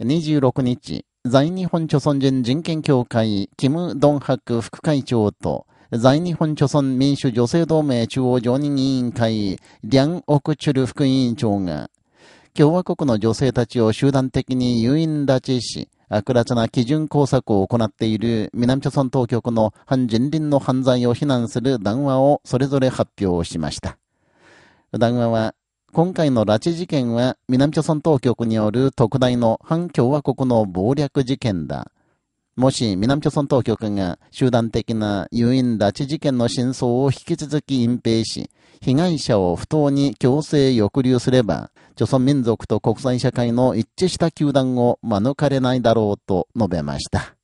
26日、在日本朝鮮人人権協会、キム・ドンハク副会長と、在日本朝鮮民主女性同盟中央常任委員会、リャン・オクチュル副委員長が、共和国の女性たちを集団的に誘引拉致し、悪辣な基準工作を行っている南朝鮮当局の反人倫の犯罪を非難する談話をそれぞれ発表しました。談話は、今回の拉致事件は南朝鮮当局による特大の反共和国の暴略事件だ。もし南朝鮮当局が集団的な誘引拉致事件の真相を引き続き隠蔽し、被害者を不当に強制抑留すれば、朝鮮民族と国際社会の一致した球団を免れないだろうと述べました。